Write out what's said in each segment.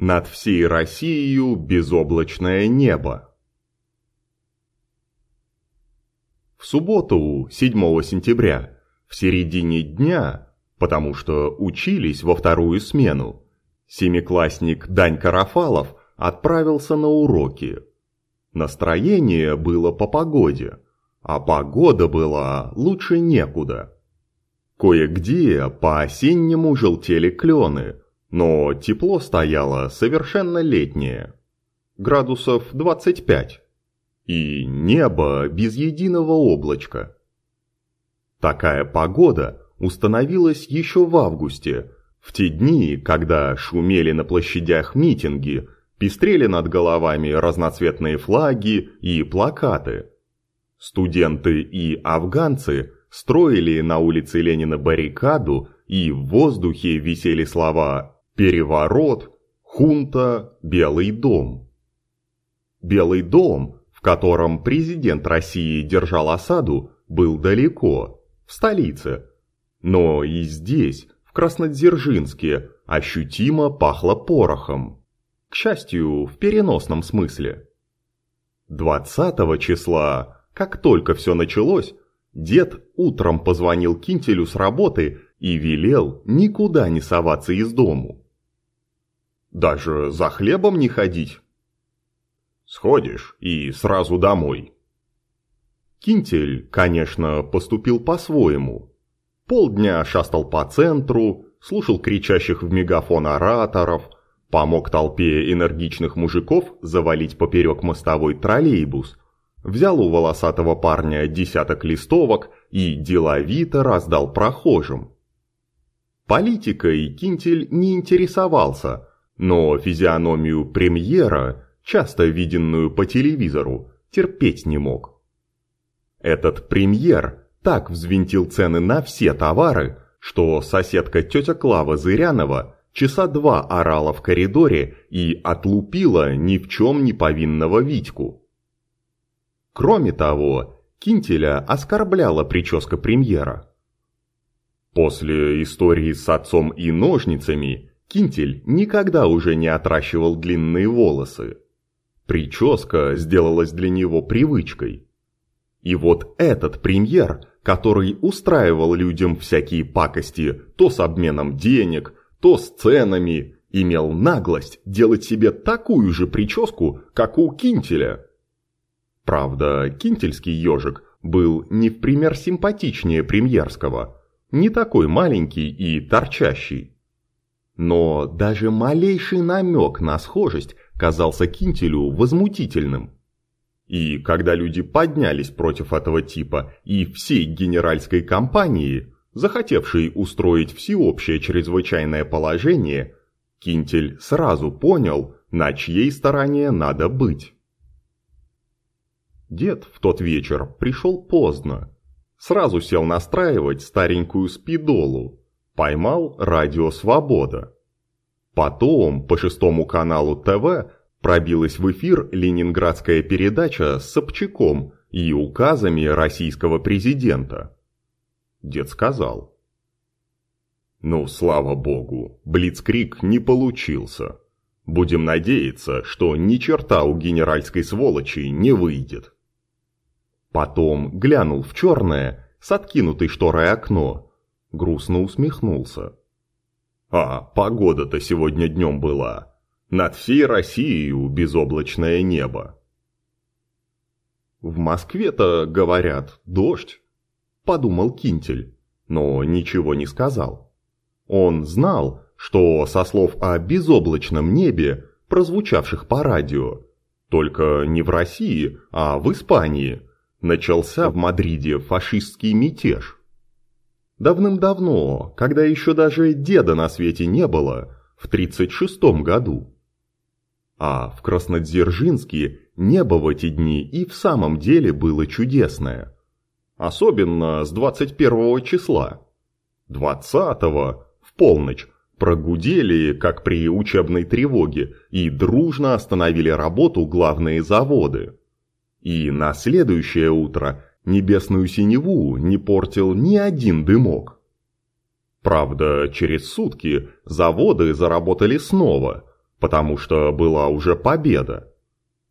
Над всей Россией безоблачное небо. В субботу, 7 сентября, в середине дня, потому что учились во вторую смену, семиклассник Данька Рафалов отправился на уроки. Настроение было по погоде, а погода была лучше некуда. Кое-где по-осеннему желтели клены, но тепло стояло совершенно летнее. Градусов 25. И небо без единого облачка. Такая погода установилась еще в августе, в те дни, когда шумели на площадях митинги, пестрели над головами разноцветные флаги и плакаты. Студенты и афганцы строили на улице Ленина баррикаду, и в воздухе висели слова «переворот», «хунта», «белый дом». Белый дом, в котором президент России держал осаду, был далеко, в столице. Но и здесь, в Краснодзержинске, ощутимо пахло порохом. К счастью, в переносном смысле. 20 числа, как только все началось, дед утром позвонил Кинтелю с работы и велел никуда не соваться из дому. Даже за хлебом не ходить. Сходишь и сразу домой. Кинтель, конечно, поступил по-своему. Полдня шастал по центру, слушал кричащих в мегафон ораторов – Помог толпе энергичных мужиков завалить поперек мостовой троллейбус, взял у волосатого парня десяток листовок и деловито раздал прохожим. Политикой Кинтель не интересовался, но физиономию премьера, часто виденную по телевизору, терпеть не мог. Этот премьер так взвинтил цены на все товары, что соседка тетя Клава Зырянова – часа два орала в коридоре и отлупила ни в чем не повинного Витьку. Кроме того, Кинтеля оскорбляла прическа премьера. После истории с отцом и ножницами Кинтель никогда уже не отращивал длинные волосы. Прическа сделалась для него привычкой. И вот этот премьер, который устраивал людям всякие пакости то с обменом денег, то с ценами, имел наглость делать себе такую же прическу, как у Кинтеля. Правда, кинтельский ежик был не в пример симпатичнее премьерского, не такой маленький и торчащий. Но даже малейший намек на схожесть казался Кинтелю возмутительным. И когда люди поднялись против этого типа и всей генеральской компании – захотевший устроить всеобщее чрезвычайное положение, Кинтель сразу понял, на чьей стороне надо быть. Дед в тот вечер пришел поздно. Сразу сел настраивать старенькую спидолу. Поймал радио «Свобода». Потом по шестому каналу ТВ пробилась в эфир ленинградская передача с Собчаком и указами российского президента. Дед сказал. «Ну, слава богу, Блицкрик не получился. Будем надеяться, что ни черта у генеральской сволочи не выйдет». Потом глянул в черное, с откинутой шторой окно, грустно усмехнулся. «А, погода-то сегодня днем была. Над всей Россией безоблачное небо». «В Москве-то, говорят, дождь» подумал Кинтель, но ничего не сказал. Он знал, что со слов о безоблачном небе, прозвучавших по радио, только не в России, а в Испании, начался в Мадриде фашистский мятеж. Давным-давно, когда еще даже деда на свете не было, в 36-м году. А в Краснодзержинске небо в эти дни и в самом деле было чудесное – Особенно с 21 числа. 20-го, в полночь, прогудели, как при учебной тревоге, и дружно остановили работу главные заводы. И на следующее утро небесную синеву не портил ни один дымок. Правда, через сутки заводы заработали снова, потому что была уже победа.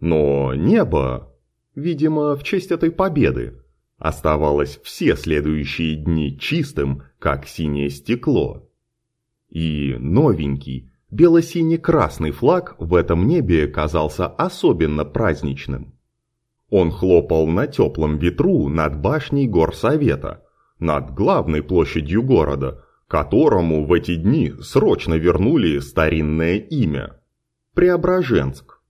Но небо, видимо, в честь этой победы, оставалось все следующие дни чистым, как синее стекло. И новенький, бело-синий-красный флаг в этом небе казался особенно праздничным. Он хлопал на теплом ветру над башней горсовета, над главной площадью города, которому в эти дни срочно вернули старинное имя – Преображенск.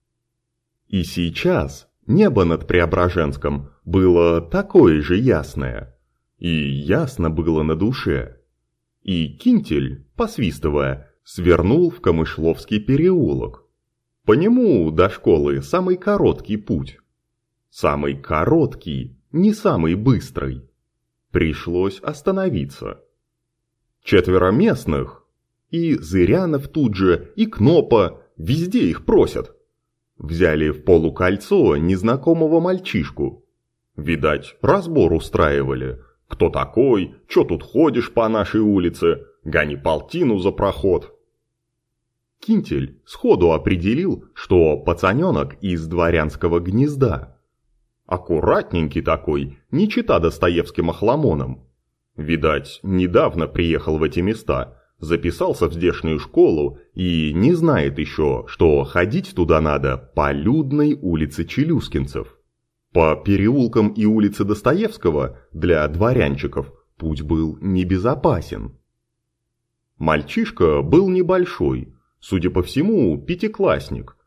И сейчас небо над Преображенском было такое же ясное, и ясно было на душе. И Кинтель, посвистывая, свернул в Камышловский переулок. По нему до школы самый короткий путь. Самый короткий, не самый быстрый. Пришлось остановиться. Четверо местных, и Зырянов тут же, и Кнопа, везде их просят. Взяли в полукольцо незнакомого мальчишку. Видать, разбор устраивали. Кто такой, чё тут ходишь по нашей улице, гони полтину за проход. Кинтель сходу определил, что пацаненок из дворянского гнезда. Аккуратненький такой, не чита Достоевским охламоном. Видать, недавно приехал в эти места, записался в здешнюю школу и не знает еще, что ходить туда надо по людной улице Челюскинцев. По переулкам и улице Достоевского для дворянчиков путь был небезопасен. Мальчишка был небольшой, судя по всему, пятиклассник,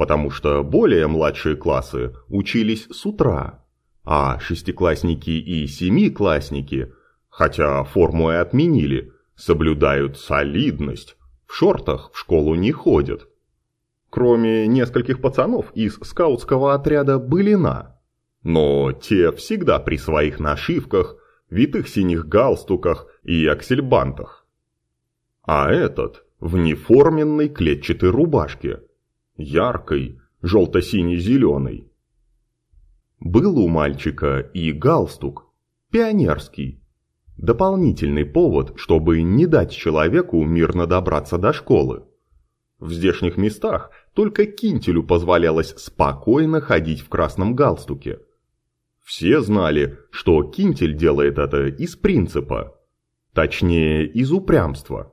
потому что более младшие классы учились с утра, а шестиклассники и семиклассники, хотя форму и отменили, соблюдают солидность, в шортах в школу не ходят. Кроме нескольких пацанов из скаутского отряда «Былина». Но те всегда при своих нашивках, витых синих галстуках и аксельбантах. А этот в неформенной клетчатой рубашке, яркой, желто-синий-зеленой. Был у мальчика и галстук, пионерский, дополнительный повод, чтобы не дать человеку мирно добраться до школы. В здешних местах только кинтелю позволялось спокойно ходить в красном галстуке. Все знали, что кинтель делает это из принципа, точнее из упрямства.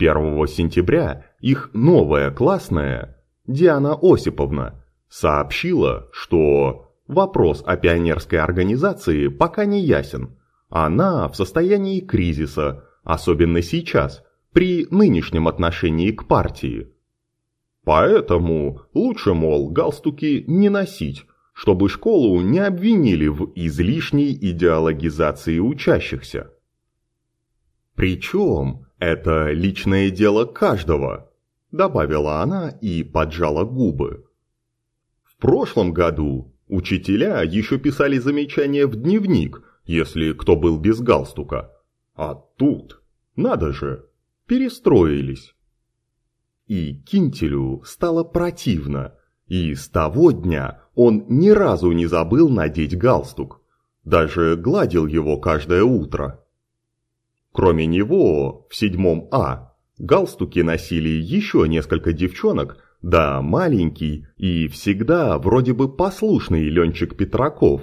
1 сентября их новая классная, Диана Осиповна, сообщила, что вопрос о пионерской организации пока не ясен. Она в состоянии кризиса, особенно сейчас, при нынешнем отношении к партии. Поэтому лучше, мол, галстуки не носить, чтобы школу не обвинили в излишней идеологизации учащихся. Причем это личное дело каждого, добавила она и поджала губы. В прошлом году учителя еще писали замечания в дневник, если кто был без галстука. А тут, надо же, перестроились. И Кинтелю стало противно, и с того дня он ни разу не забыл надеть галстук, даже гладил его каждое утро. Кроме него, в седьмом А, галстуки носили еще несколько девчонок, да маленький и всегда вроде бы послушный Ленчик Петраков.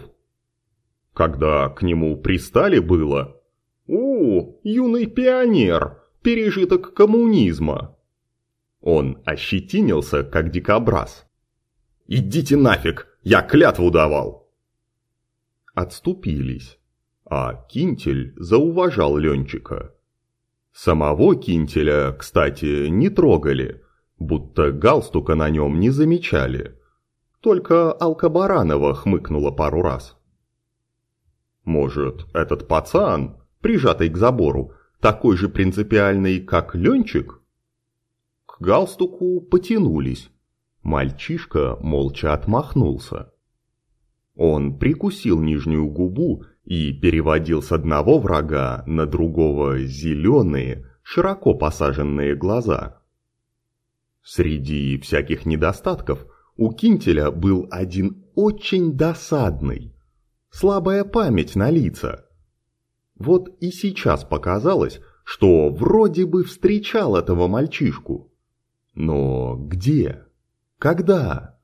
Когда к нему пристали было «У, юный пионер!» пережиток коммунизма. Он ощетинился, как дикобраз. «Идите нафиг, я клятву давал!» Отступились, а Кинтель зауважал Ленчика. Самого Кинтеля, кстати, не трогали, будто галстука на нем не замечали. Только Алкабаранова хмыкнула пару раз. Может, этот пацан, прижатый к забору, такой же принципиальный, как Ленчик? К галстуку потянулись. Мальчишка молча отмахнулся. Он прикусил нижнюю губу и переводил с одного врага на другого зеленые, широко посаженные глаза. Среди всяких недостатков у Кинтеля был один очень досадный. Слабая память на лица – вот и сейчас показалось, что вроде бы встречал этого мальчишку. Но где? Когда?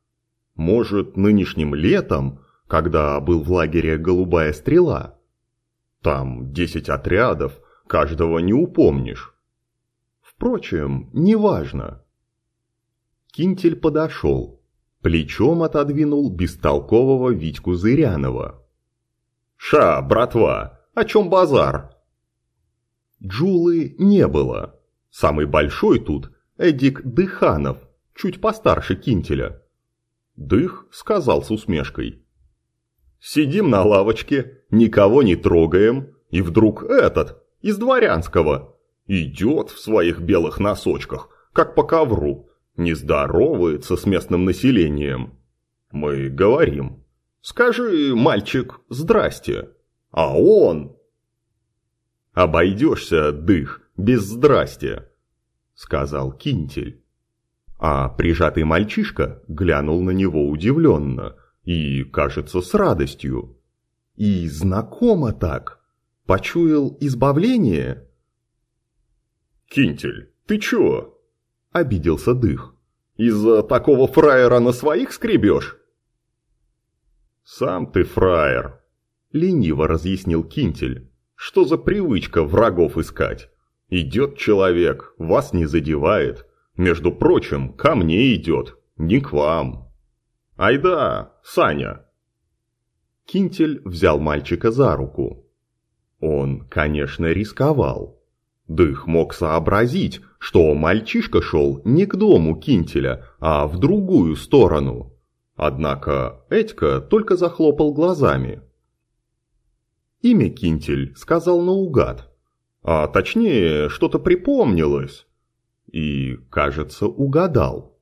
Может, нынешним летом, когда был в лагере «Голубая стрела»? Там десять отрядов, каждого не упомнишь. Впрочем, неважно. Кинтель подошел, плечом отодвинул бестолкового Витьку Зырянова. «Ша, братва, о чем базар?» Джулы не было. Самый большой тут Эдик Дыханов, чуть постарше Кинтеля. Дых сказал с усмешкой. «Сидим на лавочке, никого не трогаем, и вдруг этот, из дворянского, идет в своих белых носочках, как по ковру, не здоровается с местным населением. Мы говорим, скажи, мальчик, здрасте, а он... Обойдешься, дых, без здрасте, сказал Кинтель. А прижатый мальчишка глянул на него удивленно и, кажется, с радостью. И знакомо так. Почуял избавление? «Кинтель, ты чё?» – обиделся Дых. «Из-за такого фраера на своих скребешь?» «Сам ты фраер», – лениво разъяснил Кинтель. «Что за привычка врагов искать? Идет человек, вас не задевает. Между прочим, ко мне идет, не к вам». «Айда, Саня!» Кинтель взял мальчика за руку. Он, конечно, рисковал. Дых мог сообразить, что мальчишка шел не к дому Кинтеля, а в другую сторону. Однако Этька только захлопал глазами. Имя Кинтель сказал наугад. А точнее, что-то припомнилось. И, кажется, угадал.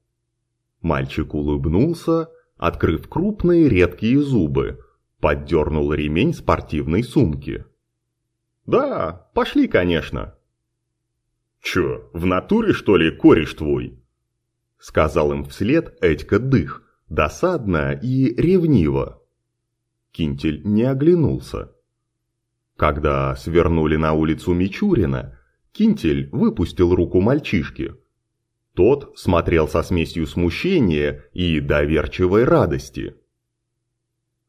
Мальчик улыбнулся, открыв крупные редкие зубы, поддернул ремень спортивной сумки. «Да, пошли, конечно». «Чё, в натуре, что ли, кореш твой?» Сказал им вслед Этька Дых, досадно и ревниво. Кинтель не оглянулся. Когда свернули на улицу Мичурина, Кинтель выпустил руку мальчишки. Тот смотрел со смесью смущения и доверчивой радости.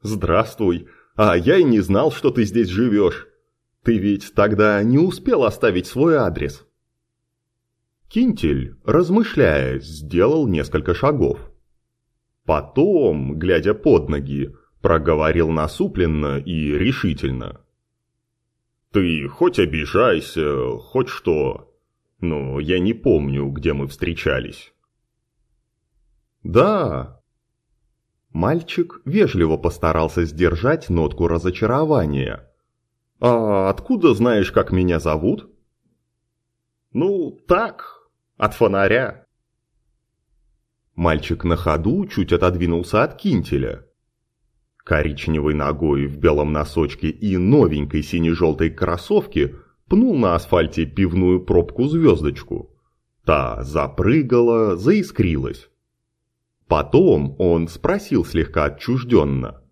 «Здравствуй, а я и не знал, что ты здесь живешь. Ты ведь тогда не успел оставить свой адрес». Кинтель, размышляя, сделал несколько шагов. Потом, глядя под ноги, проговорил насупленно и решительно. «Ты хоть обижайся, хоть что, но я не помню, где мы встречались». «Да». Мальчик вежливо постарался сдержать нотку разочарования. «А откуда знаешь, как меня зовут?» «Ну, так, от фонаря. Мальчик на ходу чуть отодвинулся от кинтеля. Коричневой ногой в белом носочке и новенькой сине-желтой кроссовке пнул на асфальте пивную пробку-звездочку. Та запрыгала, заискрилась. Потом он спросил слегка отчужденно.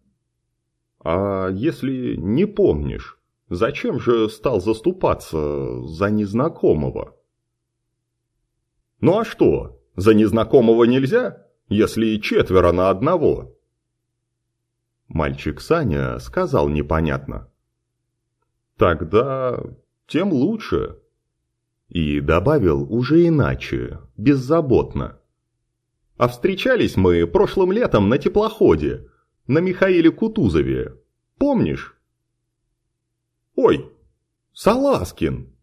«А если не помнишь, зачем же стал заступаться за незнакомого?» Ну а что, за незнакомого нельзя, если четверо на одного? Мальчик Саня сказал непонятно. Тогда тем лучше. И добавил уже иначе, беззаботно. А встречались мы прошлым летом на теплоходе, на Михаиле Кутузове. Помнишь? Ой, Саласкин!